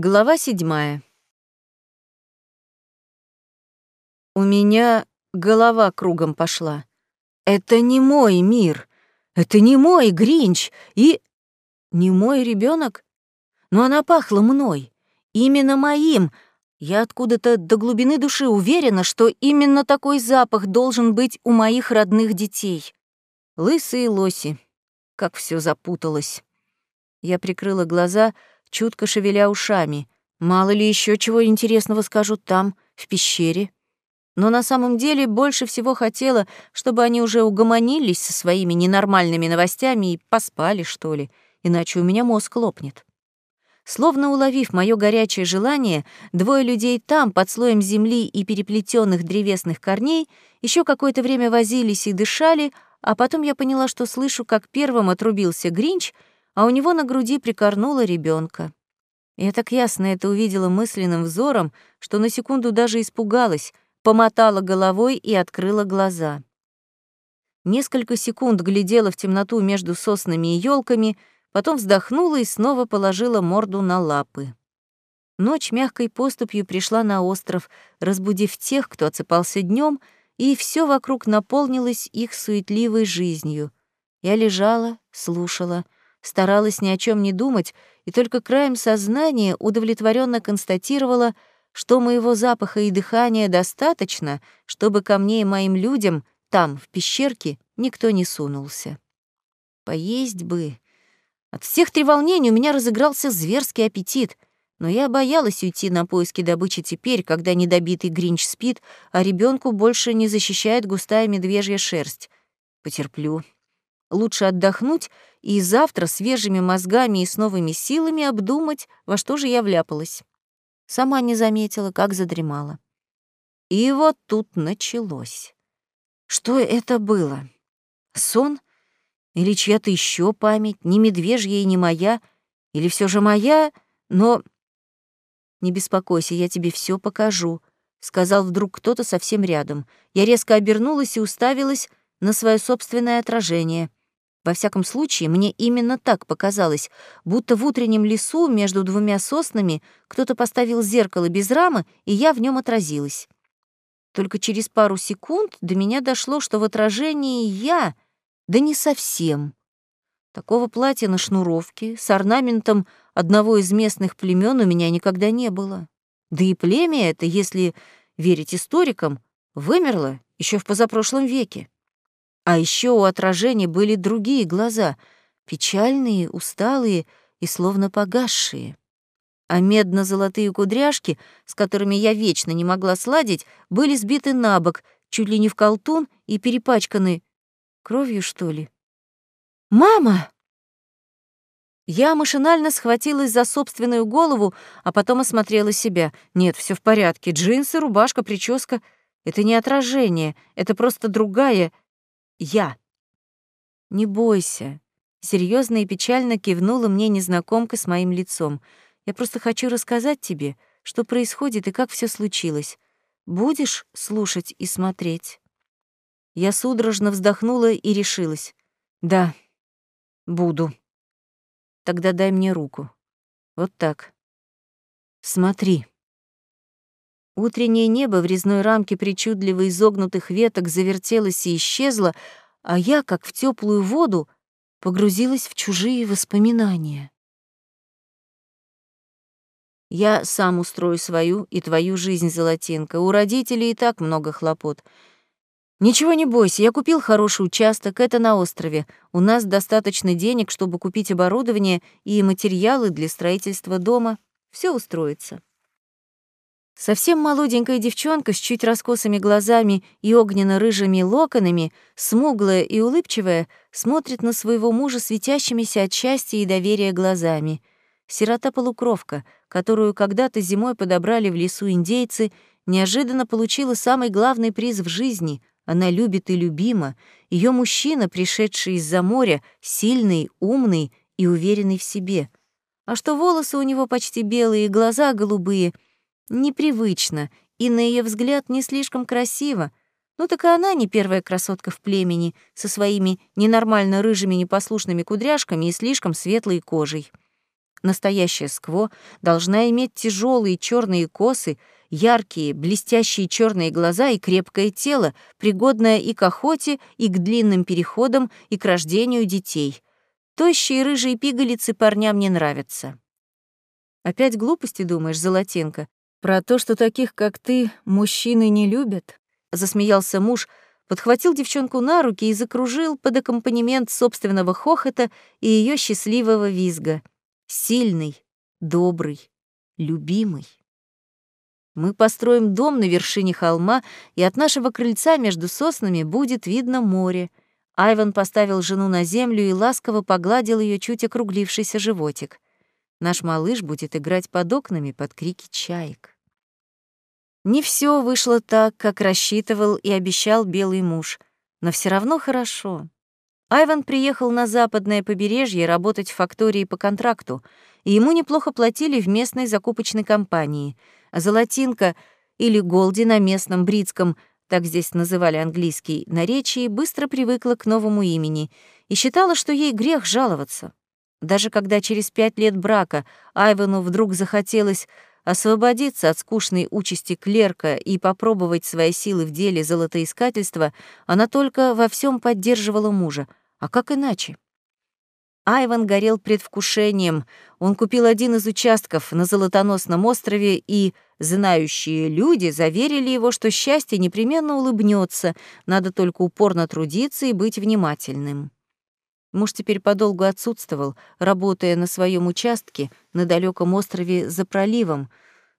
Глава седьмая. У меня голова кругом пошла. Это не мой мир. Это не мой Гринч. И не мой ребенок. Но она пахла мной. Именно моим. Я откуда-то до глубины души уверена, что именно такой запах должен быть у моих родных детей. Лысые лоси. Как все запуталось. Я прикрыла глаза, чутко шевеля ушами. Мало ли еще чего интересного скажут там, в пещере. Но на самом деле больше всего хотела, чтобы они уже угомонились со своими ненормальными новостями и поспали, что ли, иначе у меня мозг лопнет. Словно уловив мое горячее желание, двое людей там, под слоем земли и переплетенных древесных корней, еще какое-то время возились и дышали, а потом я поняла, что слышу, как первым отрубился Гринч — а у него на груди прикорнула ребенка. Я так ясно это увидела мысленным взором, что на секунду даже испугалась, помотала головой и открыла глаза. Несколько секунд глядела в темноту между соснами и елками, потом вздохнула и снова положила морду на лапы. Ночь мягкой поступью пришла на остров, разбудив тех, кто отсыпался днем, и все вокруг наполнилось их суетливой жизнью. Я лежала, слушала — старалась ни о чем не думать и только краем сознания удовлетворенно констатировала, что моего запаха и дыхания достаточно, чтобы ко мне и моим людям там, в пещерке, никто не сунулся. Поесть бы. От всех треволнений у меня разыгрался зверский аппетит, но я боялась уйти на поиски добычи теперь, когда недобитый Гринч спит, а ребенку больше не защищает густая медвежья шерсть. Потерплю. Лучше отдохнуть и завтра свежими мозгами и с новыми силами обдумать, во что же я вляпалась. Сама не заметила, как задремала. И вот тут началось. Что это было? Сон? Или чья-то еще память? Не медвежья и не моя? Или все же моя, но... Не беспокойся, я тебе все покажу, — сказал вдруг кто-то совсем рядом. Я резко обернулась и уставилась на свое собственное отражение — во всяком случае, мне именно так показалось, будто в утреннем лесу между двумя соснами кто-то поставил зеркало без рамы, и я в нем отразилась. Только через пару секунд до меня дошло, что в отражении я, да не совсем. Такого платья на шнуровке с орнаментом одного из местных племен у меня никогда не было. Да и племя это, если верить историкам, вымерло еще в позапрошлом веке. А еще у отражения были другие глаза, печальные, усталые и словно погасшие. А медно-золотые кудряшки, с которыми я вечно не могла сладить, были сбиты на бок, чуть ли не в колтун и перепачканы кровью, что ли. «Мама!» Я машинально схватилась за собственную голову, а потом осмотрела себя. Нет, все в порядке. Джинсы, рубашка, прическа — это не отражение, это просто другая, я. Не бойся. Серьезно и печально кивнула мне незнакомка с моим лицом. Я просто хочу рассказать тебе, что происходит и как все случилось. Будешь слушать и смотреть? Я судорожно вздохнула и решилась. Да, буду. Тогда дай мне руку. Вот так. Смотри. Утреннее небо в резной рамке причудливо изогнутых веток завертелось и исчезло, а я, как в теплую воду, погрузилась в чужие воспоминания. Я сам устрою свою и твою жизнь, Золотинка. У родителей и так много хлопот. Ничего не бойся, я купил хороший участок, это на острове. У нас достаточно денег, чтобы купить оборудование и материалы для строительства дома. Все устроится. Совсем молоденькая девчонка с чуть раскосыми глазами и огненно-рыжими локонами, смуглая и улыбчивая, смотрит на своего мужа светящимися от счастья и доверия глазами. Сирота-полукровка, которую когда-то зимой подобрали в лесу индейцы, неожиданно получила самый главный приз в жизни. Она любит и любима. Ее мужчина, пришедший из-за моря, сильный, умный и уверенный в себе. А что волосы у него почти белые глаза голубые — Непривычно и, на ее взгляд, не слишком красиво. Ну так и она не первая красотка в племени со своими ненормально рыжими непослушными кудряшками и слишком светлой кожей. настоящая скво, должна иметь тяжелые черные косы, яркие, блестящие черные глаза и крепкое тело, пригодное и к охоте, и к длинным переходам, и к рождению детей. Тощие рыжие пигалицы парням не нравятся. Опять глупости думаешь, Золотенко? Про то, что таких, как ты, мужчины не любят? Засмеялся муж, подхватил девчонку на руки и закружил под аккомпанемент собственного хохота и ее счастливого визга. Сильный, добрый, любимый. Мы построим дом на вершине холма, и от нашего крыльца между соснами будет видно море. Айван поставил жену на землю и ласково погладил ее чуть округлившийся животик. Наш малыш будет играть под окнами под крики чаек. Не все вышло так, как рассчитывал и обещал белый муж, но все равно хорошо. Айван приехал на западное побережье работать в фактории по контракту, и ему неплохо платили в местной закупочной компании. Золотинка или Голди на местном бритском, так здесь называли английский, наречии, быстро привыкла к новому имени и считала, что ей грех жаловаться. Даже когда через пять лет брака Айвану вдруг захотелось освободиться от скучной участи клерка и попробовать свои силы в деле золотоискательства, она только во всем поддерживала мужа. А как иначе? Айван горел предвкушением. Он купил один из участков на Золотоносном острове, и знающие люди заверили его, что счастье непременно улыбнется, надо только упорно трудиться и быть внимательным. Муж теперь подолгу отсутствовал, работая на своем участке на далеком острове за проливом,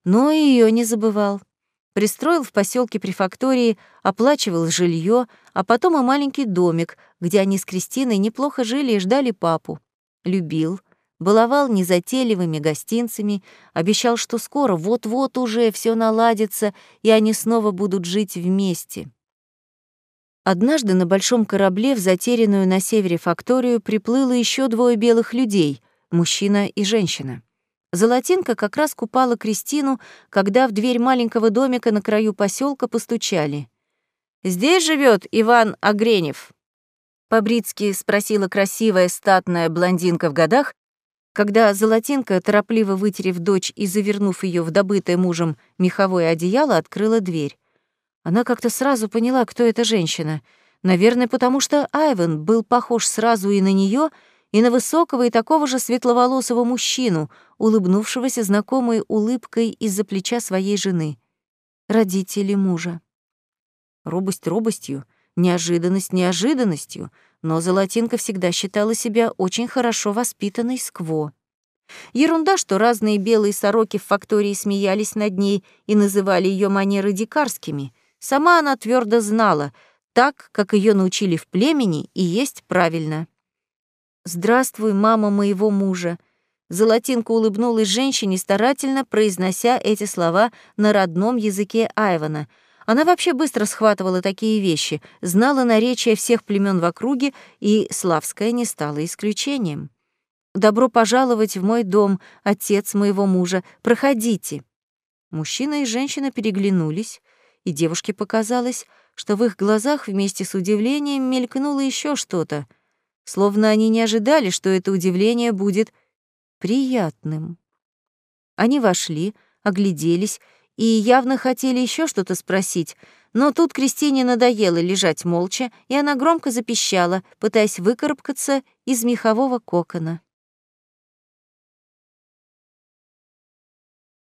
но ее не забывал. Пристроил в поселке префактории, оплачивал жилье, а потом и маленький домик, где они с Кристиной неплохо жили и ждали папу. Любил, баловал незатейливыми гостинцами, обещал, что скоро, вот-вот уже все наладится, и они снова будут жить вместе. Однажды на большом корабле в затерянную на севере факторию приплыло еще двое белых людей, мужчина и женщина. Золотинка как раз купала Кристину, когда в дверь маленького домика на краю поселка постучали. «Здесь живет Иван Агренев?» По-бритски спросила красивая статная блондинка в годах, когда Золотинка, торопливо вытерев дочь и завернув ее в добытое мужем меховое одеяло, открыла дверь. Она как-то сразу поняла, кто эта женщина. Наверное, потому что Айвен был похож сразу и на нее, и на высокого и такого же светловолосого мужчину, улыбнувшегося знакомой улыбкой из-за плеча своей жены. Родители мужа. Робость робостью, неожиданность неожиданностью, но Золотинка всегда считала себя очень хорошо воспитанной скво. Ерунда, что разные белые сороки в фактории смеялись над ней и называли ее манеры дикарскими — Сама она твердо знала, так, как ее научили в племени, и есть правильно. «Здравствуй, мама моего мужа», Золотинка улыбнулась женщине, старательно произнося эти слова на родном языке Айвана. Она вообще быстро схватывала такие вещи, знала наречия всех племен в округе, и Славская не стала исключением. «Добро пожаловать в мой дом, отец моего мужа. Проходите». Мужчина и женщина переглянулись, и девушке показалось, что в их глазах вместе с удивлением мелькнуло еще что-то, словно они не ожидали, что это удивление будет приятным. Они вошли, огляделись и явно хотели еще что-то спросить, но тут Кристине надоело лежать молча, и она громко запищала, пытаясь выкарабкаться из мехового кокона.